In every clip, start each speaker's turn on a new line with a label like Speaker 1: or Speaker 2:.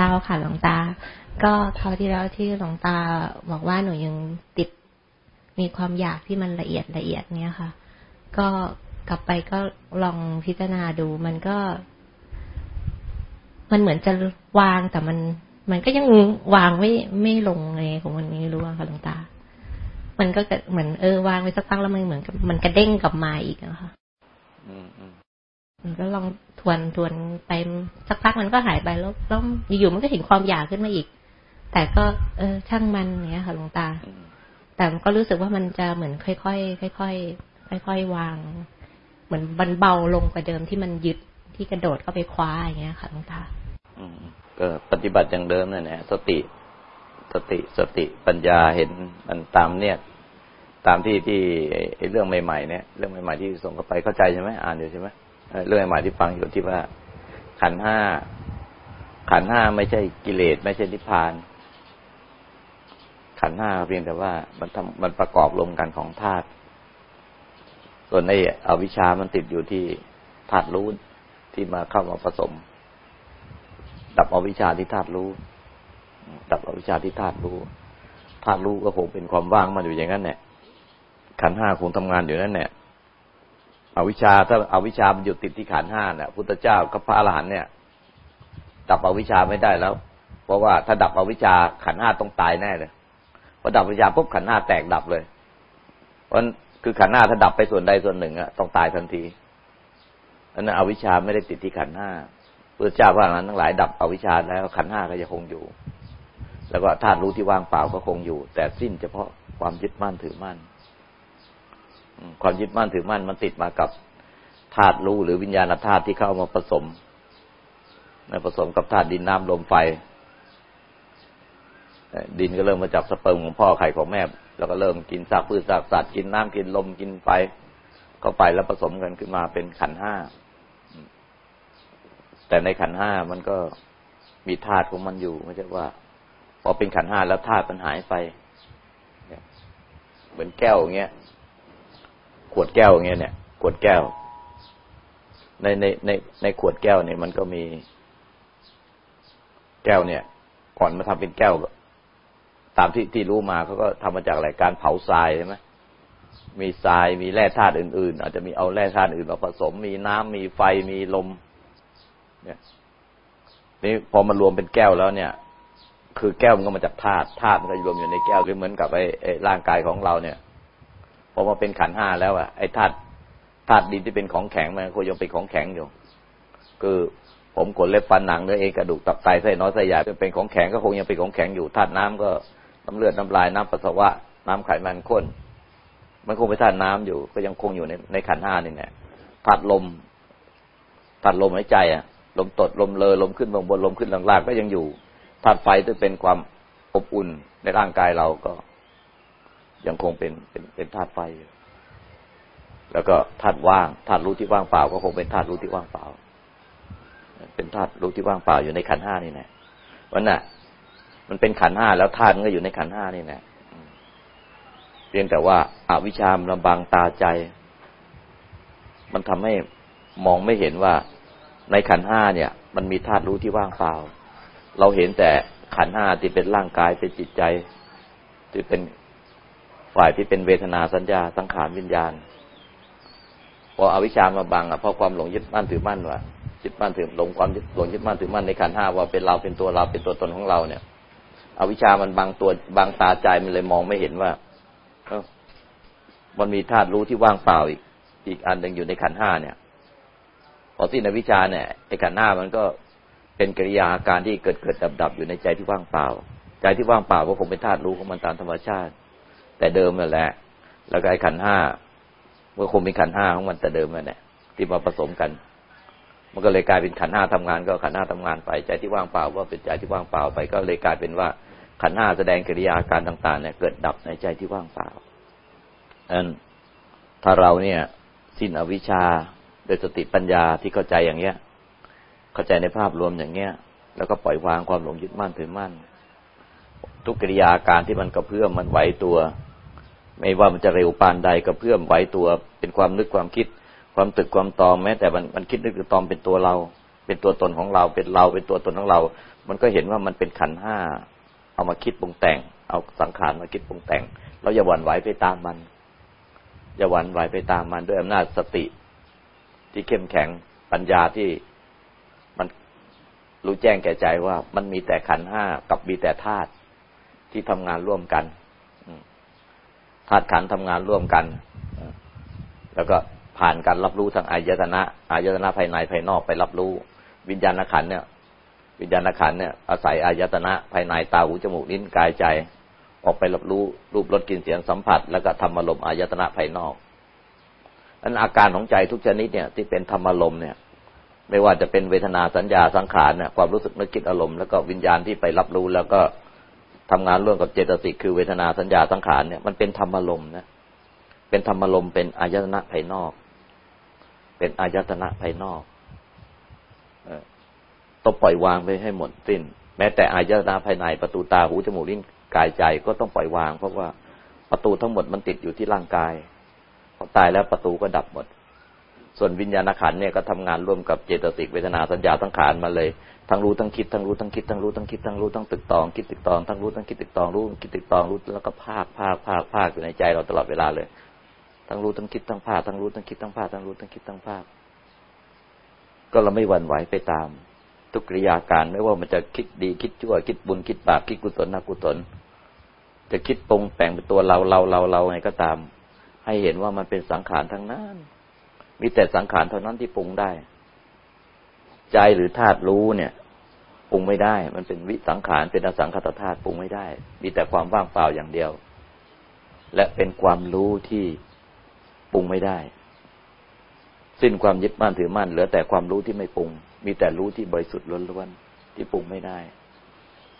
Speaker 1: ดา
Speaker 2: วค่ะหลวงตา ก็คราวที่แล้วที่หลวงตาบอกว่าหนูยังติดมีความอยากที่มันละเอียดละเอียดเนี้ยค่ะ ก็กลับไปก็ลองพิจารณาดู มันก็ มันเหมือนจะวางแต่มัน มันก็ยังวางไม่ไม่ลงเลยของมันไม่รู้ค่ะหลวงตา มันก็เหมือนเออวางไปสักพักแล้วมันเหมือนกับมันกระเด้งกลับมาอีกนะคะมันก็ลองท วนทวนไปสักพักมันก็หายไปแล้วแล้วอยู่ๆมันก็เห็นความอยากขึ้นมาอีก แต่ก็ เออ ช่างมันเนี้ยค่ะหลวงตา แต่ก็รู้สึกว่ามันจะเหมือนค่อยๆค่อยๆค่อยๆวาง เหมือนบันเบาลงกว่าเดิมที่มันยึดที่กระโดดเข้าไปคว้าอย่างเงี้ยค่ะหลวงตา
Speaker 1: ก็ปฏิบัติอย่างเดิมนั่นแหละสติสติสติปัญญาเห็นมันตามเนี่ย ตามที่ที่เรื่องใหม่ๆเนี่ยเรื่องใหม่ๆที่ส่งเข้าไปเข้าใจใช่ไหมอ่านอยู่ใช่ไหม เรื่องใหม่ที่ฟังอยู่ที่ว่า ขันห้าขันห้าไม่ใช่กิเลสไม่ใช่นิพพาน ขันห้าเพียงแต่ว่ามันทำมันประกอบรวมกันของธาตุส่วนในอวิชามันติดอยู่ที่ธาตุรู้ที่มาเข้ามาผสม ดับอวิชาที่ธาตุรู้ ดับอวิชาที่ธาตุรู้ธาตุรู้ก็คงเป็นความว่างมันอยู่อย่างนั้นแหละขันห้าคงทำงานอยู่นั่นแหละ อวิชาถ้าอาวิชามันอยู่ติดที่ขันห้าเนี่ยพุทธเจ้ากับพระอรหันเนี่ยดับอวิชาไม่ได้แล้ว เพราะว่าถ้าดับอวิชาขันห้าต้องตายแน่เลยพอดับอวิชาปุ๊บขันห้าแตกดับเลย เพราะคือขันห้าถ้าดับไปส่วนใดส่วนหนึ่งอะต้องตายทันทีอันนั้นอวิชาไม่ได้ติดที่ขันห้าพุทธเจ้าพระอรหันต์ทั้งหลายดับอวิชาแล้วขันห้าก็จะคงอยู่ แล้วก็ธาตุรู้ที่ว่างเปล่าก็คงอยู่ แต่สิ้นเฉพาะความยึดมั่นถือมั่น ความยึดมั่นถือมั่นมันติดมากับธาตุรู้หรือวิญญาณธาตุที่เข้ามาผสมมาผสมกับธาตุดินน้ำลมไฟ ดินก็เริ่มมาจากสเปิร์มของพ่อไข่ของแม่ แล้วก็เริ่มกินซากพืชซากสัตว์กินน้ำกินลมกินไฟเข้าไปแล้วผสมกันขึ้นมาเป็นขันห้า แต่ในขันห้ามันก็มีธาตุของมันอยู่ไม่ใช่ว่าพอเป็นขันห้าแล้วธาตุมันหายไป เหมือนแก้วอย่างเงี้ย ขวดแก้วอย่างเงี้ยเนี่ย ขวดแก้ว ในในในในขวดแก้วเนี่ยมันก็มี แก้วเนี่ย ก่อนมาทำเป็นแก้ว ตามที่ที่รู้มาเขาก็ทำมาจากอะไรการเผาทรายใช่ไหมมีทรายมีแร่ธาตุอื่น ๆ อาจจะมีเอาแร่ธาตุอื่นมาผสม มีน้ำมีไฟมีลม เนี่ยนี่พอมันรวมเป็นแก้วแล้วเนี่ย คือแก้วมันก็มาจากธาตุธาตุมันก็รวมอยู่ในแก้วก็เหมือนกับไอ้ร่างกายของเราเนี่ย พอมาเป็นขันห้าแล้วอะไอ้ธาตุธาตุดินที่เป็นของแข็งมันก็ยังเป็นของแข็งอยู่ คือผมขนเล็บฟันหนังเนื้อเอ็นกระดูกตับไตไส้น้อยไส้ใหญ่เป็นของแข็งก็คงยังเป็นของแข็งอยู่ธาตุน้ำก็น้ำเลือดน้ำลายน้ำปัสสาวะ น้ำไขมันข้น มันคงเป็นธาตุน้ำอยู่ ก็ยังคงอยู่ในในขันห้านี่แหละธาตุลมธาตุลมหายใจอะ ลมตดลมเลอลมขึ้นบางบนลมขึ้นล่างๆก็ยังอยู่ธาตุไฟที่เป็นความอบอุ่นในร่างกายเราก็ ยังคงเป็นเป็นเป็นธาตุไฟอยู่แล้วก็ธาตุว่างธาตุรู้ที่ว่างเปล่า ก็คงเป็นธาตุรู้ที่ว่างเปล่า เป็นธาตุรู้ที่ว่างเปล่าอยู่ในขันห้านี่แหละวันน่ะ มันเป็นขันห้าแล้วธาตุมันก็อยู่ในขันห้านี่แหละเพียงแต่ว่าอาวิชามลำบางตาใจ มันทำให้มองไม่เห็นว่าในขันห้าเนี่ย มันมีธาตุรู้ที่ว่างเปล่า เราเห็นแต่ขันห้าที่เป็นร่างกายเป็นจิตใจที่เป็น ฝ่ายที่เป็นเวทนาสัญญาสังขารวิญญาณพออวิชามาบังอะเพราะความหลงยึดมั่นถือมั่นว่ายึดมั่นถือหลงความหลงยึดมั่นถือมั่นในขันห้าว่าเป็นเราเป็นตัวเราเป็นตัวตนของเราเนี่ย อวิชามันบังตัวบังตาใจมันเลยมองไม่เห็นว่า เออมันมีธาตุรู้ที่ว่างเปล่าอีก อีกอันหนึ่งอยู่ในขันห้าเนี่ยพอที่ในวิชาเนี่ยไอ้ขันห้ามันก็เป็นกิริยาอาการที่เกิดเกิดดับดับอยู่ในใจที่ว่างเปล่า ใจที่ว่างเปล่าก็คงเป็นธาตุรู้ของมันตามธรรมชาติ แต่เดิมนั่นแหละ แล้วก็ไอ้ขันห้าเมันคงเป็นขันห้าของมันแต่เดิมนั่นแหละที่มาผสมกัน มันก็เลยกลายเป็นขันห้าทำงาน ก็ขันห้าทำงานไปใจที่ว่างเปล่าก็เป็นใจที่ว่างเปล่าไป ก็เลยกลายเป็นว่าขันห้าแสดงกิริยาการต่าง ๆ เนี่ย เกิดดับในใจที่ว่างเปล่าอันถ้าเราเนี่ย สิ้นอวิชชาโดยสติปัญญาที่เข้าใจอย่างเงี้ย เข้าใจในภาพรวมอย่างเงี้ย แล้วก็ปล่อยวางความหลงยึดมั่นถือมั่น ทุกกิริยาการที่มันกระเพื่อมมันไหวตัว ไม่ว่ามันจะเร็วปานใดก็เพื่อมไหวตัว เป็นความนึกความคิด ความตึกความตอมแม้แต่มันมันคิดนึกตอมเป็นตัวเรา เป็นตัวตนของเราเป็นเราเป็นตัวตนของเรา มันก็เห็นว่ามันเป็นขันห้าเอามาคิดปรุงแต่ง เอาสังขารมาคิดปรุงแต่ง เราอย่าหวั่นไหวไปตามมันอย่าหวั่นไหวไปตามมันด้วยอำนาจสติ ที่เข้มแข็งปัญญาที่มันรู้แจ้งแก่ใจว่ามันมีแต่ขันห้ากับมีแต่ธาตุ ที่ทำงานร่วมกันธาตุขันทำงานร่วมกัน แล้วก็ผ่านการรับรู้ทางอายตนะอายตนะภายในภายนอกไปรับรู้ วิญญาณขันเนี่ย วิญญาณขันเนี่ยอาศัยอายตนะภายในตาหูจมูกลิ้นกายใจ ออกไปรับรู้รูปรสกลิ่นเสียงสัมผัส แล้วก็ธรรมารมอายตนะภายนอกนั้นอาการของใจทุกชนิดเนี่ยที่เป็นธรรมารมเนี่ย ไม่ว่าจะเป็นเวทนาสัญญาสังขารเนี่ยความรู้สึกนึกคิดอารมณ์แล้วก็วิญญาณที่ไปรับรู้แล้วก็ ทำงานร่วมกับเจตสิกคือเวทนาสัญญาสังขารเนี่ยมันเป็นธรรมารมนะเป็นธรรมารมเป็นอายตนะภายนอก เป็นอายตนะภายนอกต้องปล่อยวางไปให้หมดสิ้น แม้แต่อายตนะภายในประตูตาหูจมูกลิ้นกายใจก็ต้องปล่อยวาง เพราะว่าประตูทั้งหมดมันติดอยู่ที่ร่างกายพอตายแล้วประตูก็ดับหมด ส่วนวิญญาณขันเนี่ยก็ทำงานร่วมกับเจตสิกเวทนาสัญญาสังขารมาเลย ทั้งรู้ทั้งคิดทั้งรู้ทั้งคิดทั้งรู้ทั้งคิดทั้งรู้ทั้งตึกตองคิดตึกตองทั้งรู้ทั้งคิดตึกตองรู้คิดตึกตองรู้แล้วก็ภาคภาคภาคภาคอยู่ในใจเราตลอดเวลาเลย ทั้งรู้ทั้งคิดทั้งภาคทั้งรู้ทั้งคิดทั้งภาคทั้งรู้ทั้งคิดทั้งภาคก็เราไม่หวั่นไหวไปตาม ทุกกิริยาการไม่ว่ามันจะคิดดีคิดชั่ว คิดบุญคิดบาปคิดกุศลนกุศลจะคิดปรุงแต่งเป็นตัวเราเราเราเราไงก็ตาม ให้เห็นว่ามันเป็นสังขารทั้งนั้น มีแต่สังขารเท่านั้นที่ปรุงได้ ใจหรือธาตุรู้เนี่ยปรุงไม่ได้ มันเป็นวิสังขารเป็นอสังขตธาตุปรุงไม่ได้ มีแต่ความว่างเปล่าอย่างเดียว และเป็นความรู้ที่ปรุงไม่ได้ สิ้นความยึดมั่นถือมั่นเหลือแต่ความรู้ที่ไม่ปรุง มีแต่รู้ที่บริสุทธิ์ล้วนๆที่ปรุงไม่ได้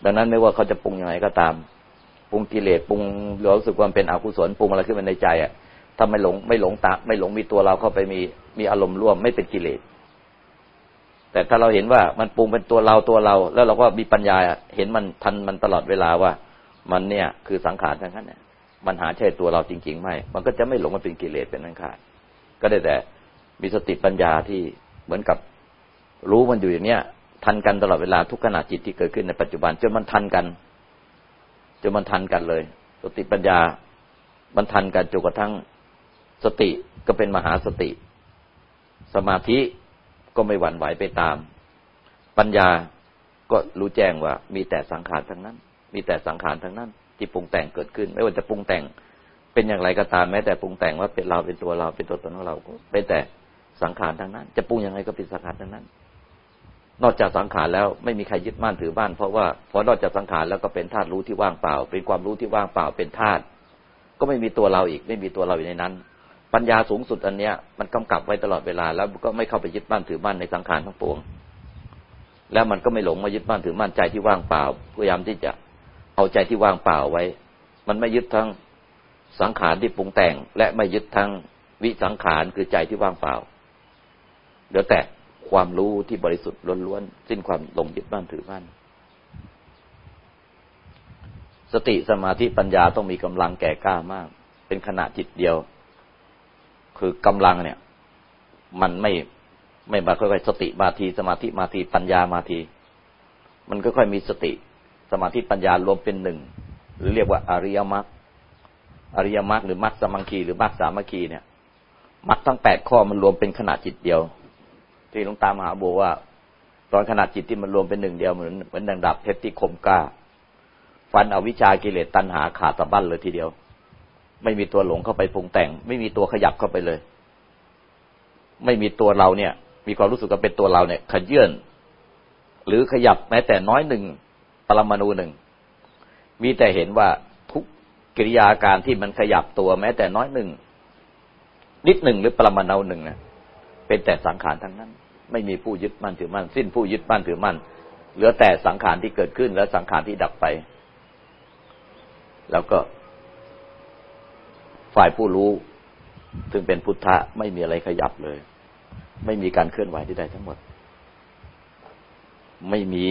Speaker 1: ดังนั้นไม่ว่าเขาจะปรุงยังไงก็ตาม ปรุงกิเลสปรุงรู้สึกว่าเป็นอกุศลปรุงอะไรขึ้นมาในใจอะ ถ้าไม่หลงไม่หลงตาไม่หลงมีตัวเราเข้าไปมีมีอารมณ์ร่วมไม่เป็นกิเลส แต่ถ้าเราเห็นว่ามันปรุงเป็นตัวเราตัวเรา แล้วเราก็มีปัญญาเห็นมันทันมันตลอดเวลาว่า มันเนี่ยคือสังขารทั้งนั้นเนี่ยมันหาใช่ตัวเราจริง ๆ ไม่ มันก็จะไม่หลงมาเป็นกิเลสเป็นนั่นขาดก็ได้แต่มีสติปัญญาที่เหมือนกับรู้มันอยู่อย่างเนี้ยทันกันตลอดเวลาทุกขณะจิตที่เกิดขึ้นในปัจจุบันจนมันทันกันจนมันทันกันเลย สติปัญญามันทันกันจนกระทั่ง สติก็เป็นมหาสติ สมาธิก็ไม่หวั่นไหวไปตาม ปัญญาก็รู้แจ้งว่า มีแต่สังขารทั้งนั้น มีแต่สังขารทั้งนั้น ที่ปรุงแต่งเกิดขึ้น ไม่ว่าจะปรุงแต่งเป็นอย่างไรก็ตามแม้แต่ปรุงแต่งว่าเป็นเราเป็นตัวเราเป็นตัวตนของเราเป็นแต่สังขารทั้งนั้น จะปรุงยังไงก็เป็นสังขารทั้งนั้น นอกจากสังขารแล้วไม่มีใครยึดมั่นถือบ้านเพราะว่าพอนอกจากสังขารแล้วก็เป็นธาตุรู้ที่ว่างเปล่า เป็นความรู้ที่ว่างเปล่าเป็นธาตุก็ไม่มีตัวเราอีก ไม่มีตัวเราอยู่ในนั้น ปัญญาสูงสุดอันเนี้ย มันกำกับไว้ตลอดเวลา แล้วก็ไม่เข้าไปยึดมั่นถือมั่นในสังขารทั้งปวง แล้วมันก็ไม่หลงมายึดมั่นถือมั่นใจที่ว่างเปล่า พยายามที่จะเอาใจที่ว่างเปล่าไว้ มันไม่ยึดทั้งสังขารที่ปรุงแต่ง และไม่ยึดทั้งวิสังขารคือใจที่ว่างเปล่าเหลือแต่ความรู้ที่บริสุทธิ์ล้วนๆสิ้นความหลงยึดมั่นถือมั่นสติสมาธิปัญญาต้องมีกำลังแก่กล้ามาก เป็นขณะจิตเดียว คือกำลังเนี่ย มันไม่ไม่มาค่อยๆสติมาทีสมาธิมาทีปัญญามาที มันก็ค่อยมีสติ สมาธิปัญญารวมเป็นหนึ่งหรือเรียกว่าอริยมรรคอริยมรรคหรือมรรคสมังคีหรือมรรคสามัคคีเนี่ยมรรคทั้งแปดข้อมันรวมเป็นขนาดจิตเดียว ที่หลวงตามหาบัวว่า ตอนขนาดจิตที่มันรวมเป็นหนึ่งเดียวเหมือนเหมือนดังดับเพชรที่คมกล้า ฟันอวิชากิเลสตัณหาขาดสะบั้นเลยทีเดียว ไม่มีตัวหลงเข้าไปปรุงแต่ง ไม่มีตัวขยับเข้าไปเลย ไม่มีตัวเราเนี่ย มีความรู้สึกว่าเป็นตัวเราเนี่ยขยื่นหรือขยับแม้แต่น้อยหนึ่งปรมาณูหนึ่งมีแต่เห็นว่าทุกกิริยาการที่มันขยับตัวแม้แต่น้อยหนึ่งนิดหนึ่งหรือปรมาณูหนึ่งเนี่ยเป็นแต่สังขารทั้งนั้น ไม่มีผู้ยึดมั่นถือมั่นสิ้นผู้ยึดมั่นถือมั่นเหลือแต่สังขารที่เกิดขึ้นและสังขารที่ดับไป แล้วก็ ฝ่ายผู้รู้ ซึ่งเป็นพุทธะไม่มีอะไรขยับเลย ไม่มีการเคลื่อนไหวใดๆทั้งหมด ไม่มี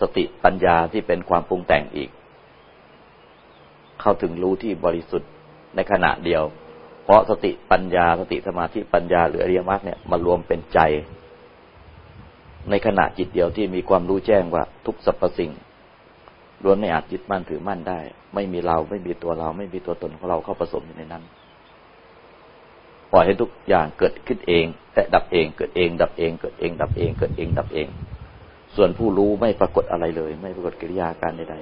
Speaker 1: สติปัญญาที่เป็นความปรุงแต่งอีก เข้าถึงรู้ที่บริสุทธิ์ในขณะเดียว เพราะสติปัญญาสติสมาธิปัญญาหรืออริยมรรคเนี่ยมารวมเป็นใจ ในขณะจิตเดียวที่มีความรู้แจ้งว่าทุกสรรพสิ่ง ล้วนไม่อาจยึดมั่นถือมั่นได้ ไม่มีเราไม่มีตัวเรา ไม่มีตัวตนของเราเข้าผสมอยู่ในนั้นปล่อยให้ทุกอย่างเกิดขึ้นเองและดับเองเกิดเองดับเองเกิดเองดับเองเกิดเองดับเอง ส่วนผู้รู้ไม่ปรากฏอะไรเลย ไม่ปรากฏกิริยาการใด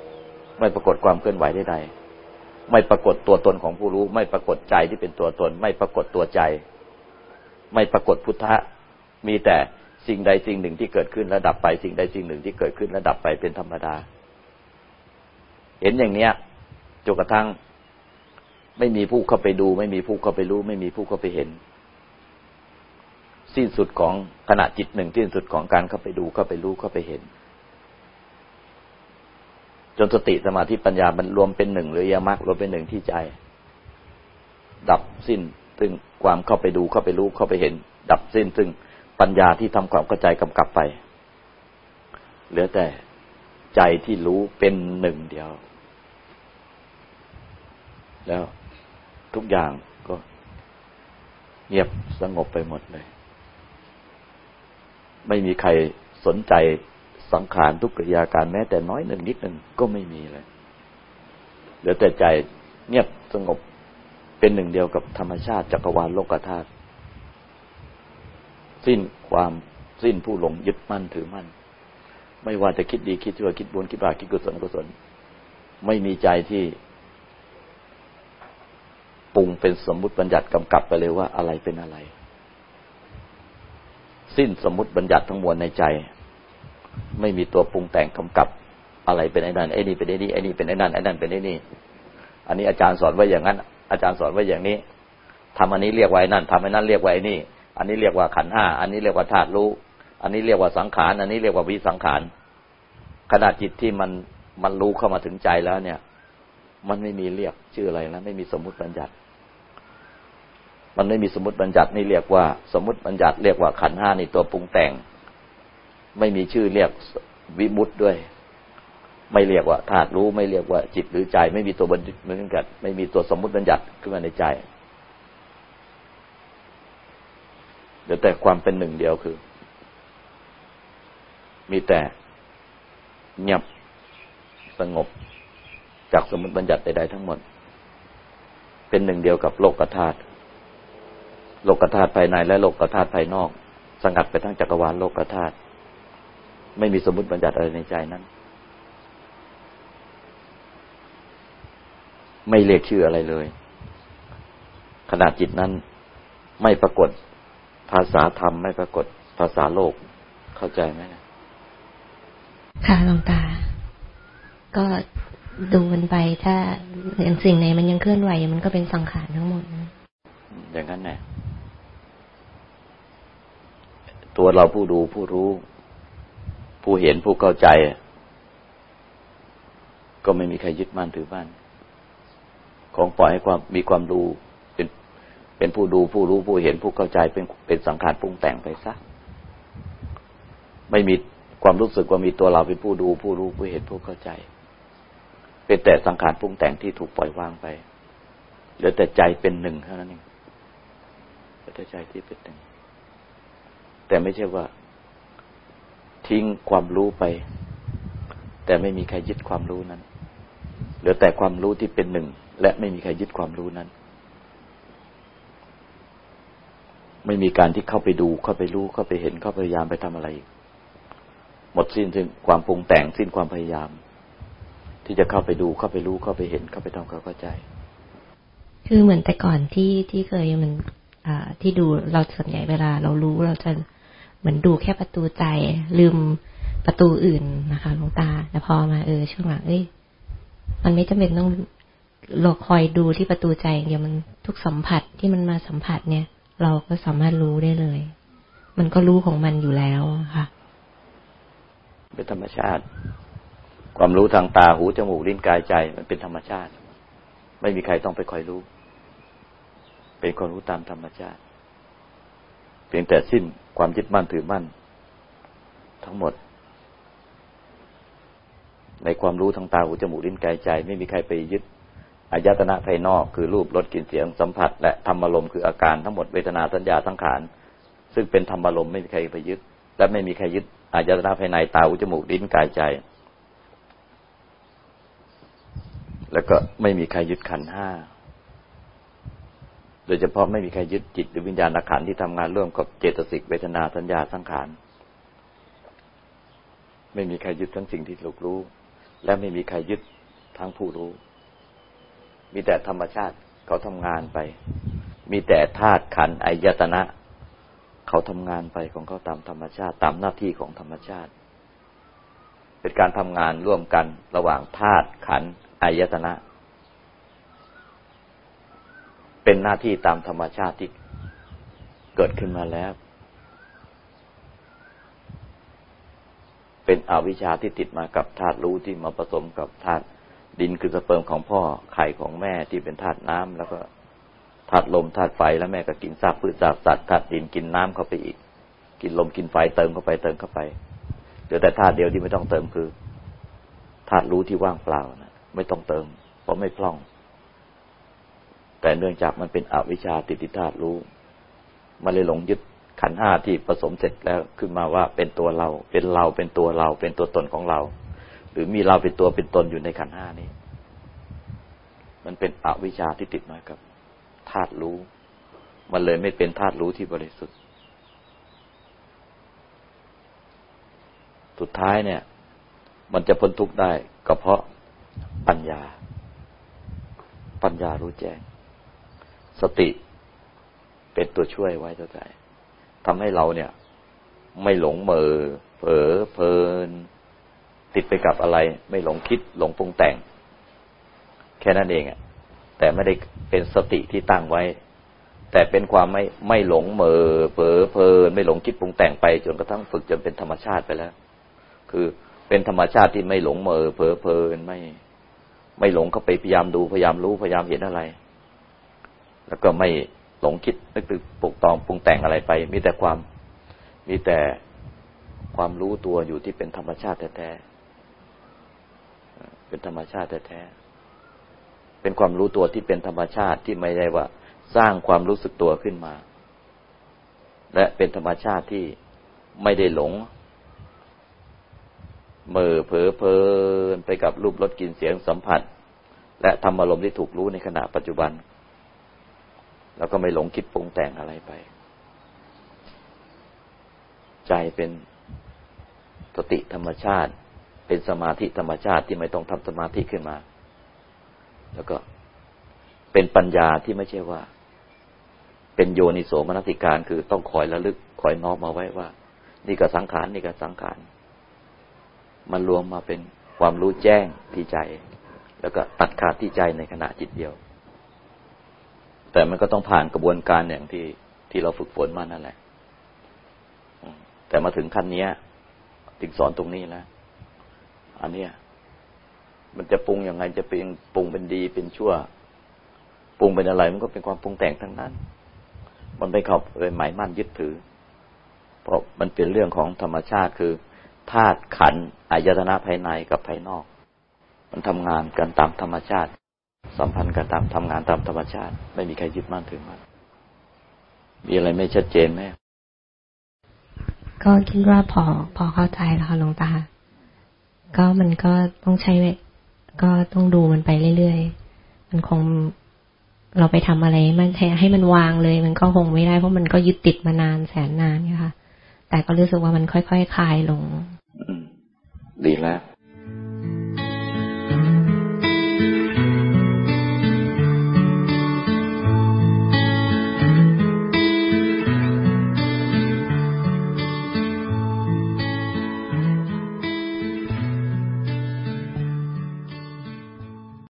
Speaker 1: ๆไม่ปรากฏความเคลื่อนไหวใดๆไม่ปรากฏตัวตนของผู้รู้ ไม่ปรากฏใจที่เป็นตัวตน ไม่ปรากฏตัวใจ ไม่ปรากฏพุทธะมีแต่สิ่งใดสิ่งหนึ่งที่เกิดขึ้นแล้วดับไปสิ่งใดสิ่งหนึ่งที่เกิดขึ้นแล้วดับไปเป็นธรรมดา เห็นอย่างเนี้ยจนกระทั่ง ไม่มีผู้เข้าไปดู ไม่มีผู้เข้าไปรู้ ไม่มีผู้เข้าไปเห็น สิ้นสุดของขณะจิตหนึ่งสิ้นสุดของการเข้าไปดูเข้าไปรู้เข้าไปเห็น จนสติสมาธิปัญญามันรวมเป็นหนึ่งหรือยามรรครวมเป็นหนึ่งที่ใจ ดับสิ้นซึ่งความเข้าไปดูเข้าไปรู้เข้าไปเห็น ดับสิ้นซึ่งปัญญาที่ทำความเข้าใจกำกับไป เหลือแต่ใจที่รู้เป็นหนึ่งเดียว แล้วทุกอย่างก็เงียบสงบไปหมดเลย ไม่มีใครสนใจสังขารทุกกิริยาการแม้ แต่น้อยหนึ่งนิดหนึ่งก็ไม่มีเลยเหลือแต่ใจเงียบสงบเป็นหนึ่งเดียวกับธรรมชาติจักรวาลโลกธาตุสิ้นความสิ้นผู้หลงยึดมั่นถือมั่น ไม่ว่าจะคิดดีคิดชั่วคิดบุญคิดบาปคิดกุศลกุศล ไม่มีใจที่ ปรุงเป็นสมมุติบัญญัติกำกับไปเลยว่าอะไรเป็นอะไร สิ้นสมมุติบัญญัติทั้งมวลในใจ ไม่มีตัวปรุงแต่งกำกับอะไรเป็นไอ้นั่นไอ้นี่เป็นไอ้นี่ไอ้นี่เป็นไอ้นั่นไอ้นั่นเป็นไอ้นี่ อันนี้อาจารย์สอนไว้อย่างนั้น อาจารย์สอนไว้อย่างนี้ทำอันนี้เรียกว่าไอ้นั่นทำไอ้นั่นเรียกว่าไอ้นี่ อันนี้เรียกว่าขันห้า อันนี้เรียกว่าธาตุรู้ อันนี้เรียกว่าสังขาร อันนี้เรียกว่าวิสังขารขณะจิตที่มันมันรู้เข้ามาถึงใจแล้วเนี่ย มันไม่มีเรียกชื่ออะไรแล้วไม่มีสมมุติบัญญัติ มันไม่มีสมมติบัญญัตินี่เรียกว่า สมมติบัญญัติเรียกว่าขันห้านี่ตัวปรุงแต่ง ไม่มีชื่อเรียกวิมุตด้วย ไม่เรียกว่าธาตุรู้ไม่เรียกว่าจิตหรือใจ ไม่มีตัวบัญญัติไม่มีตัวสมมติบัญญัติขึ้นมาในใจเดี๋ยวแต่ความเป็นหนึ่งเดียวคือ มีแต่เงียบสงบจากสมมติบัญญัติใดๆทั้งหมด เป็นหนึ่งเดียวกับโลกธาตุ โลกธาตุภายในและโลกธาตุภายนอกสงัดไปทั้งจักรวาลโลกธาตุไม่มีสมมติบัญญัติอะไรในใจนั้น ไม่เรียกชื่ออะไรเลย ขนาดจิตนั้นไม่ปรากฏภาษาธรรมไม่ปรากฏภาษาโลกเข้าใจไหมนะ
Speaker 2: ค่ะหลวงตา ก็ดูมันไปถ้าเห็นสิ่งไหนมันยังเคลื่อนไหวมันก็เป็นสังขารทั้งหมด
Speaker 1: อย่างนั้นแหละ ตัวเราผู้ดูผู้รู้ ผู้เห็นผู้เข้าใจ ก็ไม่มีใครยึดมั่นถือมั่นของปล่อยให้ความมีความดูเป็นเป็นผู้ดูผู้รู้ผู้เห็นผู้เข้าใจเป็นเป็นสังขารปรุงแต่งไปซะไม่มีความรู้สึกว่ามีตัวเราเป็นผู้ดู ผู้รู้ผู้เห็นผู้เข้าใจ เป็นแต่สังขารปรุงแต่งที่ถูกปล่อยวางไปเหลือแต่ใจเป็นหนึ่งเท่านั้นเองเหลือแต่ใจที่เป็นหนึ่ง แต่ไม่ใช่ว่า ทิ้งความรู้ไป แต่ไม่มีใครยึดความรู้นั้นเหลือแต่ความรู้ที่เป็นหนึ่ง และไม่มีใครยึดความรู้นั้น ไม่มีการที่เข้าไปดูเข้าไปรู้เข้าไปเห็นเข้าพยายามไปทำอะไรหมดสิ้นถึงความปรุงแต่งสิ้นความพยายาม ที่จะเข้าไปดูเข้าไปรู้เข้าไปเห็นเข้าไปทำความเข้าใจ
Speaker 2: คือเหมือนแต่ก่อนที่ที่เคยมันที่ดูเราส่วนใหญ่เวลาเรารู้เราจะ เหมือนดูแค่ประตูใจ ลืมประตูอื่นนะคะหลวงตาแต่พอมาเออช่วงหลังเอ้ยมันไม่จำเป็นต้องเราคอยดูที่ประตูใจเดียวมันทุกสัมผัสที่มันมาสัมผัสเนี่ย เราก็สามารถรู้ได้เลย มันก็รู้ของมันอยู่แล้วค่ะ
Speaker 1: เป็นธรรมชาติ ความรู้ทางตาหูจมูกลิ้นกายใจ มันเป็นธรรมชาติ ไม่มีใครต้องไปคอยรู้ เป็นคนรู้ตามธรรมชาติ เพียงแต่สิ้นความยึดมั่นถือมั่น ทั้งหมด ในความรู้ทางตาหูจมูกลิ้นกายใจ ไม่มีใครไปยึดอายตนะภายนอกคือรูปรสกลิ่นเสียงสัมผัส และธรรมารมณ์คืออาการทั้งหมดเวทนาสัญญาสังขารซึ่งเป็นธรรมารมณ์ไม่มีใครไปยึด และไม่มีใครยึดอายตนะภายในตาหูจมูกลิ้นกายใจ แล้วก็ไม่มีใครยึดขันห้า โดยเฉพาะไม่มีใครยึดจิตหรือวิญญาณขันที่ทำงานร่วมกับเจตสิกเวทนาสัญญาสังขารไม่มีใครยึดทั้งสิ่งที่ลูกรู้ และไม่มีใครยึดทั้งผู้รู้ มีแต่ธรรมชาติเขาทำงานไป มีแต่ธาตุขันอายตนะ เขาทำงานไปของเขาตามธรรมชาติตามหน้าที่ของธรรมชาติ เป็นการทำงานร่วมกันระหว่างธาตุขันอายตนะ เป็นหน้าที่ตามธรรมชาติที่เกิดขึ้นมาแล้ว เป็นอวิชชาที่ติดมากับธาตุรู้ที่มาผสมกับธาตุดินคือสเปิร์มของพ่อไข่ของแม่ที่เป็นธาตุน้ำแล้วก็ธาตุลมธาตุไฟแล้วแม่ก็กินซากพืชซากสัตว์ธาตุดินกินน้ำเข้าไปอีก กินลมกินไฟเติมเข้าไปเติมเข้าไปเหลือแต่ธาตุเดียวที่ไม่ต้องเติมคือธาตุรู้ที่ว่างเปล่านะไม่ต้องเติม เพราะไม่พล่อง แต่เนื่องจากมันเป็นอวิชชาติติธาตุรู้ มันเลยหลงยึดขันห้าที่ผสมเสร็จแล้วขึ้นมาว่าเป็นตัวเรา เป็นเราเป็นตัวเรา เป็นตัวตนของเรา หรือมีเราเป็นตัวเป็นตนอยู่ในขันห้านี้ มันเป็นอวิชชาที่ติดมากับธาตุรู้ มันเลยไม่เป็นธาตุรู้ที่บริสุทธิ์ สุดท้ายเนี่ย มันจะพ้นทุกข์ได้ก็เพราะปัญญา ปัญญารู้แจ้ง สติเป็นตัวช่วยไว้ตัวใจทำให้เราเนี่ย ไม่หลงเมอเผลอเพลิน ติดไปกับอะไร ไม่หลงคิดหลงปรุงแต่ง แค่นั้นเองอะแต่ไม่ได้เป็นสติที่ตั้งไว้ แต่เป็นความไม่ไม่หลงเมอเผลอเพลิน ไม่หลงคิดปรุงแต่งไปจนกระทั่งฝึกจนเป็นธรรมชาติไปแล้ว คือเป็นธรรมชาติที่ไม่หลงเมอเผลอเพลินไม่ ไม่หลงเข้าไปพยายามดูพยายามรู้พยายามเห็นอะไร แล้วก็ไม่หลงคิดนึกถึงปลุกตองปรุงแต่งอะไรไป มีแต่ความมีแต่ความรู้ตัวอยู่ที่เป็นธรรมชาติแท้ๆเป็นธรรมชาติแท้ๆเป็นความรู้ตัวที่เป็นธรรมชาติที่ไม่ได้ว่าสร้างความรู้สึกตัวขึ้นมา และเป็นธรรมชาติที่ไม่ได้หลงเมื่อเผลอเพลินไปกับรูปรสกลิ่นเสียงสัมผัส และธรรมอารมณ์ที่ถูกรู้ในขณะปัจจุบัน แล้วก็ไม่หลงคิดปรุงแต่งอะไรไป ใจเป็นสติธรรมชาติ เป็นสมาธิธรรมชาติที่ไม่ต้องทำสมาธิขึ้นมา แล้วก็เป็นปัญญาที่ไม่ใช่ว่า เป็นโยนิโสมนสิการคือต้องคอยระลึกคอยน้อมมาไว้ว่า นี่ก็สังขารนี่ก็สังขารมันรวมมาเป็นความรู้แจ้งที่ใจ แล้วก็ตัดขาดที่ใจในขณะจิตเดียว แต่มันก็ต้องผ่านกระบวนการอย่างที่ที่เราฝึกฝนมานั่นแหละแต่มาถึงขั้นนี้ถึงสอนตรงนี้แล้วอันเนี้ยมันจะปรุงยังไงจะเป็นปรุงเป็นดีเป็นชั่ว ปรุงเป็นอะไร มันก็เป็นความปรุงแต่งทั้งนั้น มันไม่เข้าไปหมายมั่นยึดถือ เพราะมันเป็นเรื่องของธรรมชาติคือธาตุขันอายตนะภายในกับภายนอก มันทำงานกันตามธรรมชาติ สัมพันธ์กันตามทำงานตามธรรมชาติ ไม่มีใครยึดมั่นถึงมันมีอะไรไม่ชัดเจนไหม
Speaker 2: ก็คิดว่าพอพอเข้าใจแล้วค่ะหลวงตา ก็มันก็ต้องใช้ก็ต้องดูมันไปเรื่อยๆ มันคงเราไปทำอะไรมันให้มันวางเลย มันก็คงไม่ได้เพราะมันก็ยึดติดมานานแสนนานค่ะแต่ก็รู้สึกว่ามันค่อยๆคคลายลง
Speaker 1: ดีแล้ว